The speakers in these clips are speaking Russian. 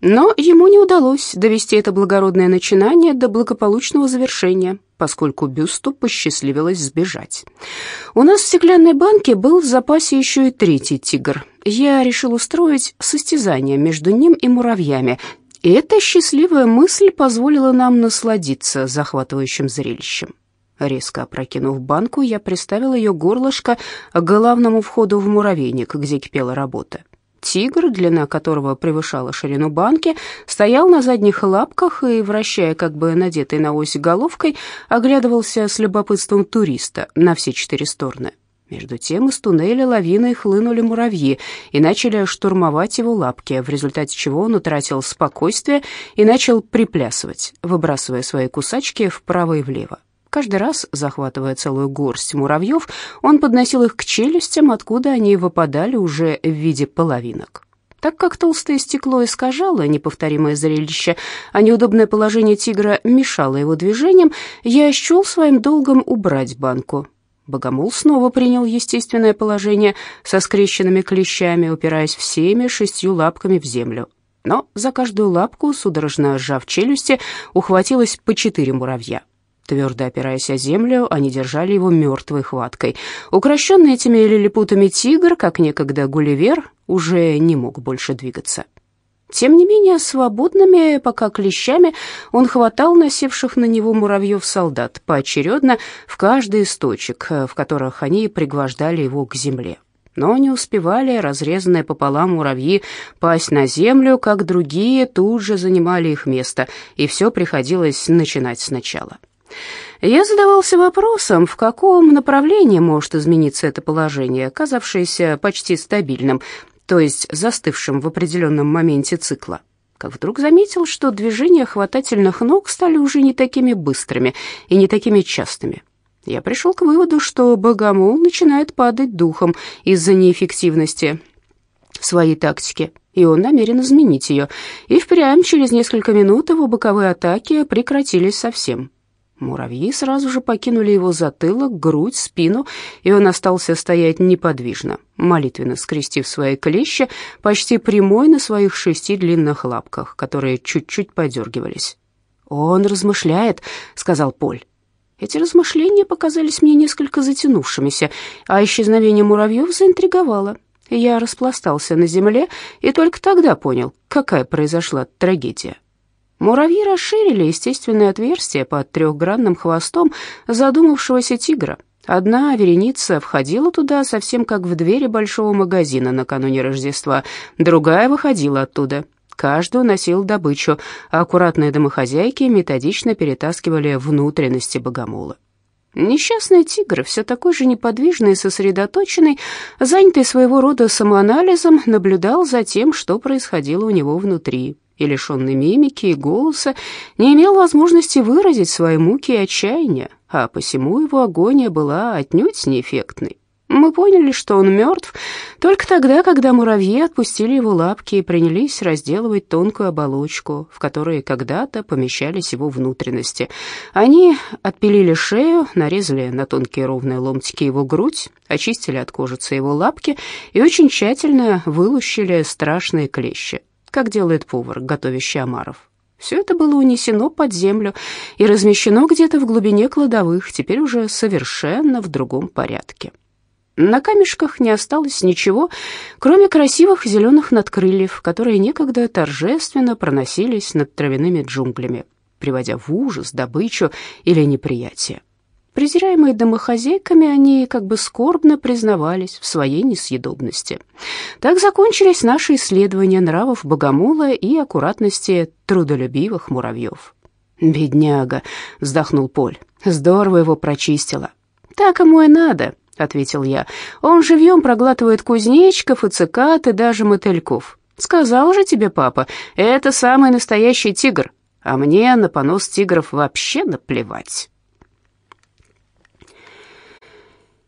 Но ему не удалось довести это благородное начинание до благополучного завершения, поскольку Бюсту посчастливилось сбежать. У нас в стеклянной банке был в запасе еще и третий тигр. Я решил устроить состязание между ним и муравьями, и эта счастливая мысль позволила нам насладиться захватывающим зрелищем. Резко опрокинув банку, я приставил ее горлышко к главному входу в муравейник, где кипела работа. Тигр, длина которого превышала ширину банки, стоял на задних лапках и, вращая как бы надетой на ось головкой, оглядывался с любопытством туриста на все четыре стороны. Между тем из туннеля лавиной хлынули муравьи и начали штурмовать его лапки, в результате чего он утратил спокойствие и начал приплясывать, выбрасывая свои кусачки вправо и влево. Каждый раз, захватывая целую горсть муравьев, он подносил их к челюстям, откуда они выпадали уже в виде половинок. Так как толстое стекло искажало неповторимое зрелище, а неудобное положение тигра мешало его движениям, я счел своим долгом убрать банку. Богомол снова принял естественное положение со скрещенными клещами, упираясь всеми шестью лапками в землю. Но за каждую лапку, судорожно сжав челюсти, ухватилось по четыре муравья. Твердо опираясь о землю, они держали его мертвой хваткой. Укращенный этими лилипутами тигр, как некогда Гулливер, уже не мог больше двигаться. Тем не менее, свободными, пока клещами, он хватал насевших на него муравьев-солдат поочередно в каждый из точек, в которых они пригвождали его к земле. Но не успевали разрезанные пополам муравьи пасть на землю, как другие тут же занимали их место, и все приходилось начинать сначала. Я задавался вопросом, в каком направлении может измениться это положение, казавшееся почти стабильным, то есть застывшим в определенном моменте цикла. Как вдруг заметил, что движения хватательных ног стали уже не такими быстрыми и не такими частыми. Я пришел к выводу, что богомол начинает падать духом из-за неэффективности своей тактики, и он намерен изменить ее. И впрямь через несколько минут его боковые атаки прекратились совсем. Муравьи сразу же покинули его затылок, грудь, спину, и он остался стоять неподвижно, молитвенно скрестив свои клещи, почти прямой на своих шести длинных лапках, которые чуть-чуть подергивались. «Он размышляет», — сказал Поль. Эти размышления показались мне несколько затянувшимися, а исчезновение муравьев заинтриговало. Я распластался на земле и только тогда понял, какая произошла трагедия. Муравьи расширили естественное отверстие под трехгранным хвостом задумавшегося тигра. Одна вереница входила туда совсем как в двери большого магазина накануне Рождества, другая выходила оттуда. Каждый уносил добычу, а аккуратные домохозяйки методично перетаскивали внутренности богомола. Несчастный тигр, все такой же неподвижный и сосредоточенный, занятый своего рода самоанализом, наблюдал за тем, что происходило у него внутри и лишенный мимики и голоса, не имел возможности выразить свои муки и отчаяния, а посему его агония была отнюдь неэффектной. Мы поняли, что он мертв только тогда, когда муравьи отпустили его лапки и принялись разделывать тонкую оболочку, в которой когда-то помещались его внутренности. Они отпилили шею, нарезали на тонкие ровные ломтики его грудь, очистили от кожицы его лапки и очень тщательно вылущили страшные клещи как делает повар, готовящий омаров. Все это было унесено под землю и размещено где-то в глубине кладовых, теперь уже совершенно в другом порядке. На камешках не осталось ничего, кроме красивых зеленых надкрыльев, которые некогда торжественно проносились над травяными джунглями, приводя в ужас добычу или неприятие. Презираемые домохозяйками, они как бы скорбно признавались в своей несъедобности. Так закончились наши исследования нравов богомола и аккуратности трудолюбивых муравьев. «Бедняга», — вздохнул Поль, — «здорово его прочистила». «Так ему и надо», — ответил я. «Он живьем проглатывает кузнечиков и цикад, и даже мотыльков. Сказал же тебе папа, это самый настоящий тигр, а мне на понос тигров вообще наплевать».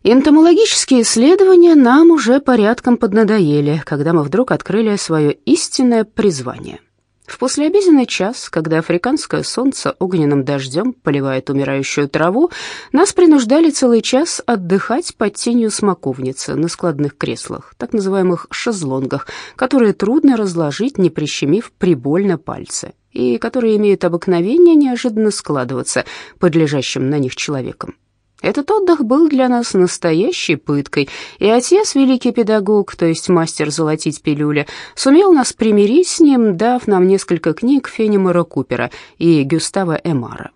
Энтомологические исследования нам уже порядком поднадоели, когда мы вдруг открыли свое истинное призвание. В послеобеденный час, когда африканское солнце огненным дождем поливает умирающую траву, нас принуждали целый час отдыхать под тенью смоковницы на складных креслах, так называемых шезлонгах, которые трудно разложить, не прищемив прибольно пальцы, и которые имеют обыкновение неожиданно складываться под лежащим на них человеком. Этот отдых был для нас настоящей пыткой, и отец, великий педагог, то есть мастер золотить пилюли, сумел нас примирить с ним, дав нам несколько книг Фенимора Купера и Гюстава Эмара.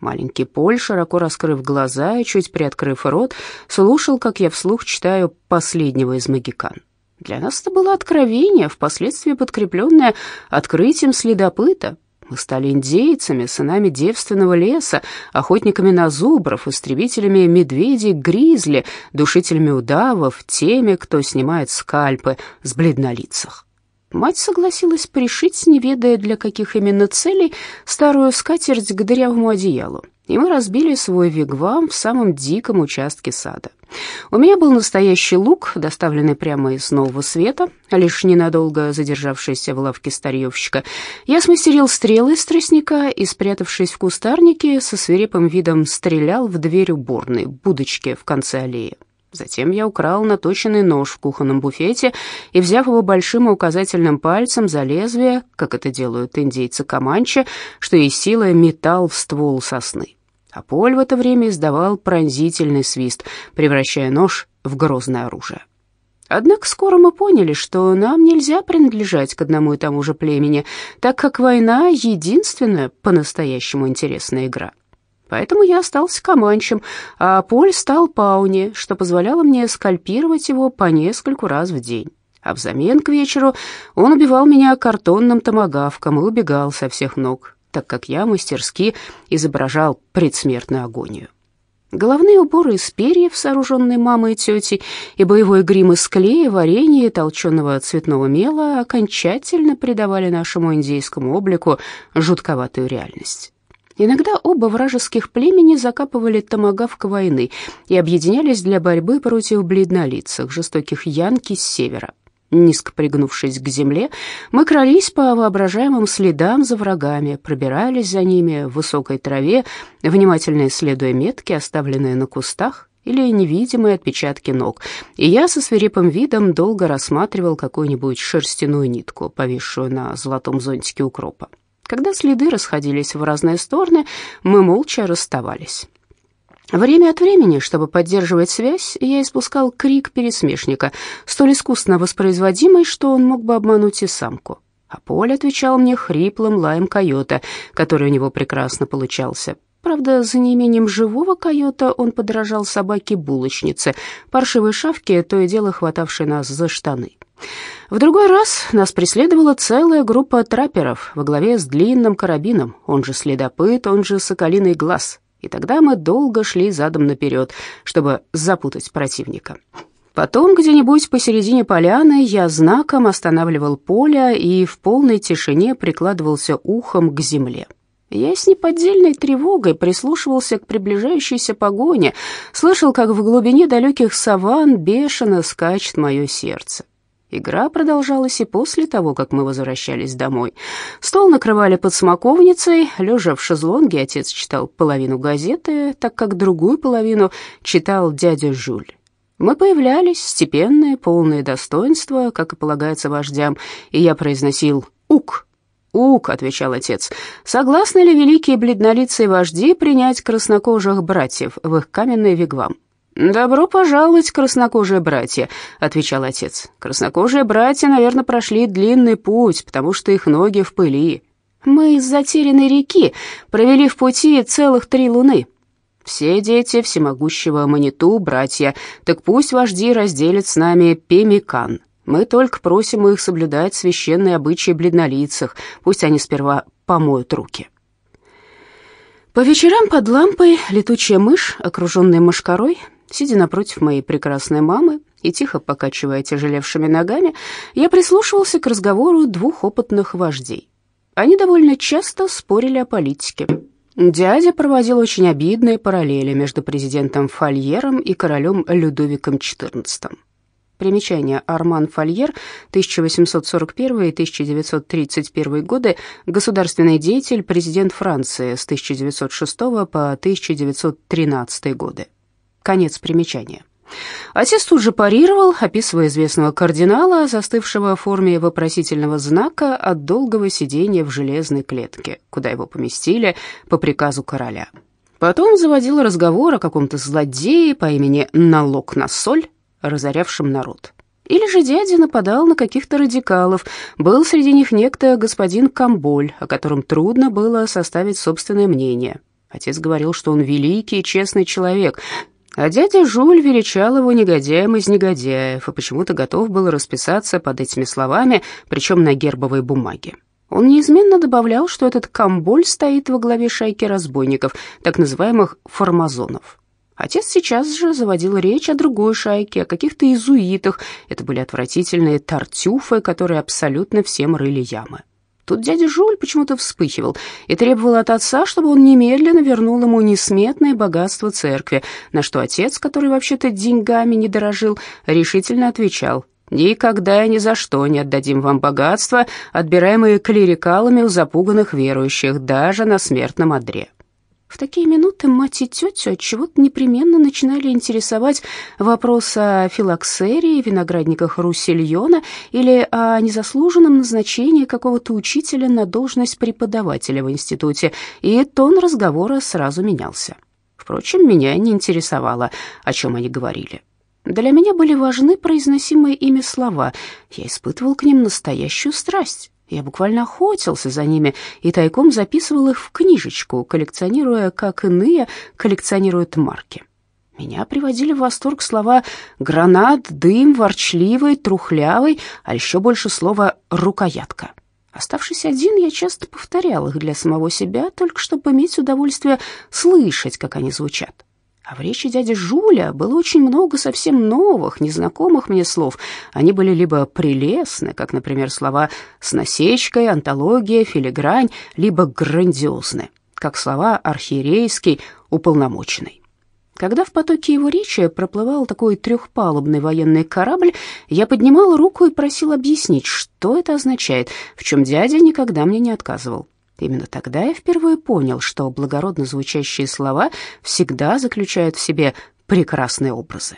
Маленький Поль, широко раскрыв глаза и чуть приоткрыв рот, слушал, как я вслух читаю последнего из магикан. Для нас это было откровение, впоследствии подкрепленное открытием следопыта, мы стали индейцами, сынами девственного леса, охотниками на зубров, истребителями медведей, гризли, душителями удавов, теми, кто снимает скальпы с бледнолицах. Мать согласилась пришить, не ведая для каких именно целей, старую скатерть к дырявому одеялу и мы разбили свой вигвам в самом диком участке сада. У меня был настоящий лук, доставленный прямо из Нового Света, лишь ненадолго задержавшийся в лавке старьевщика. Я смастерил стрелы из тростника и, спрятавшись в кустарнике, со свирепым видом стрелял в дверь уборной, будочки в конце аллеи. Затем я украл наточенный нож в кухонном буфете и, взяв его большим и указательным пальцем за лезвие, как это делают индейцы Каманча, что из силы метал в ствол сосны. А Поль в это время издавал пронзительный свист, превращая нож в грозное оружие. Однако скоро мы поняли, что нам нельзя принадлежать к одному и тому же племени, так как война — единственная по-настоящему интересная игра. Поэтому я остался команчем, а Поль стал пауни, что позволяло мне скальпировать его по нескольку раз в день. А взамен к вечеру он убивал меня картонным томагавком и убегал со всех ног, так как я мастерски изображал предсмертную агонию. Головные уборы из перьев, сооруженные мамой и тетей, и боевой грим из клея, варенья и толченого цветного мела окончательно придавали нашему индейскому облику жутковатую реальность. Иногда оба вражеских племени закапывали томагавк войны и объединялись для борьбы против бледнолицых, жестоких янки с севера. Низко пригнувшись к земле, мы крались по воображаемым следам за врагами, пробирались за ними в высокой траве, внимательно исследуя метки, оставленные на кустах, или невидимые отпечатки ног, и я со свирепым видом долго рассматривал какую-нибудь шерстяную нитку, повисшую на золотом зонтике укропа. Когда следы расходились в разные стороны, мы молча расставались. Время от времени, чтобы поддерживать связь, я испускал крик пересмешника, столь искусно воспроизводимый, что он мог бы обмануть и самку. А Поль отвечал мне хриплым лаем койота, который у него прекрасно получался. Правда, за неимением живого койота он подражал собаке-булочнице, паршивой шавке, то и дело хватавшей нас за штаны. В другой раз нас преследовала целая группа трапперов во главе с длинным карабином, он же следопыт, он же соколиный глаз. И тогда мы долго шли задом наперед, чтобы запутать противника. Потом где-нибудь посередине поляны я знаком останавливал поле и в полной тишине прикладывался ухом к земле. Я с неподдельной тревогой прислушивался к приближающейся погоне, слышал, как в глубине далеких саван бешено скачет мое сердце. Игра продолжалась и после того, как мы возвращались домой. Стол накрывали под смоковницей, лежа в шезлонге, отец читал половину газеты, так как другую половину читал дядя Жюль. Мы появлялись, степенные, полные достоинства, как и полагается вождям, и я произносил «Ук». «Ук», — отвечал отец, — «согласны ли великие бледнолицые вожди принять краснокожих братьев в их каменный вигвам?» «Добро пожаловать, краснокожие братья», — отвечал отец. «Краснокожие братья, наверное, прошли длинный путь, потому что их ноги в пыли. Мы из затерянной реки провели в пути целых три луны. Все дети всемогущего Маниту, братья, так пусть вожди разделят с нами пемикан. Мы только просим их соблюдать священные обычаи бледнолицах, пусть они сперва помоют руки». По вечерам под лампой летучая мышь, окруженная мошкарой, Сидя напротив моей прекрасной мамы и тихо покачивая тяжелевшими ногами, я прислушивался к разговору двух опытных вождей. Они довольно часто спорили о политике. Дядя проводил очень обидные параллели между президентом Фольером и королем Людовиком XIV. Примечание. Арман Фольер, 1841-1931 годы, государственный деятель, президент Франции с 1906 по 1913 годы. Конец примечания. Отец тут же парировал, описывая известного кардинала, застывшего в форме вопросительного знака от долгого сидения в железной клетке, куда его поместили по приказу короля. Потом заводил разговор о каком-то злодее по имени Налог на соль, разорявшим народ. Или же дядя нападал на каких-то радикалов. Был среди них некто господин Камболь, о котором трудно было составить собственное мнение. Отец говорил, что он великий и честный человек, а дядя Жуль величал его негодяем из негодяев и почему-то готов был расписаться под этими словами, причем на гербовой бумаге. Он неизменно добавлял, что этот Камболь стоит во главе шайки разбойников, так называемых формазонов. Отец сейчас же заводил речь о другой шайке, о каких-то иезуитах. Это были отвратительные тартюфы, которые абсолютно всем рыли ямы. Тут дядя Жуль почему-то вспыхивал и требовал от отца, чтобы он немедленно вернул ему несметное богатство церкви, на что отец, который вообще-то деньгами не дорожил, решительно отвечал «Никогда и ни за что не отдадим вам богатство, отбираемые клерикалами у запуганных верующих, даже на смертном одре». В такие минуты мать и тетю от чего-то непременно начинали интересовать вопросы о филоксерии, виноградниках Руссельона или о незаслуженном назначении какого-то учителя на должность преподавателя в институте, и тон разговора сразу менялся. Впрочем, меня не интересовало, о чем они говорили. Для меня были важны произносимые ими слова. Я испытывал к ним настоящую страсть. Я буквально охотился за ними и тайком записывал их в книжечку, коллекционируя, как иные коллекционируют марки. Меня приводили в восторг слова «гранат», «дым», «ворчливый», «трухлявый», а еще больше слова «рукоятка». Оставшись один, я часто повторял их для самого себя, только чтобы иметь удовольствие слышать, как они звучат. А в речи дяди Жуля было очень много совсем новых, незнакомых мне слов. Они были либо прелестны, как, например, слова «с насечкой», «антология», «филигрань», либо грандиозны, как слова «архиерейский», «уполномоченный». Когда в потоке его речи проплывал такой трехпалубный военный корабль, я поднимал руку и просил объяснить, что это означает, в чем дядя никогда мне не отказывал. Именно тогда я впервые понял, что благородно звучащие слова всегда заключают в себе прекрасные образы.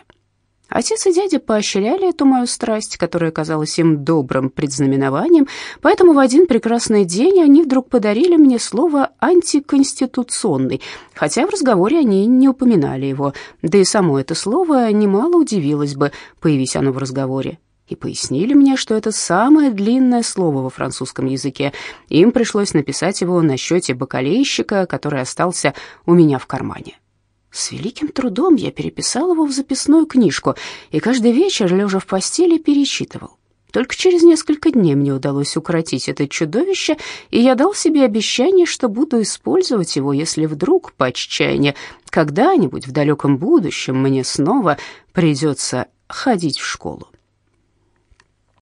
Отец и дядя поощряли эту мою страсть, которая казалась им добрым предзнаменованием, поэтому в один прекрасный день они вдруг подарили мне слово «антиконституционный», хотя в разговоре они не упоминали его, да и само это слово немало удивилось бы, появись оно в разговоре и пояснили мне, что это самое длинное слово во французском языке. Им пришлось написать его на счете бакалейщика, который остался у меня в кармане. С великим трудом я переписал его в записную книжку и каждый вечер, лежа в постели, перечитывал. Только через несколько дней мне удалось укротить это чудовище, и я дал себе обещание, что буду использовать его, если вдруг, по отчаянию, когда-нибудь в далеком будущем мне снова придется ходить в школу.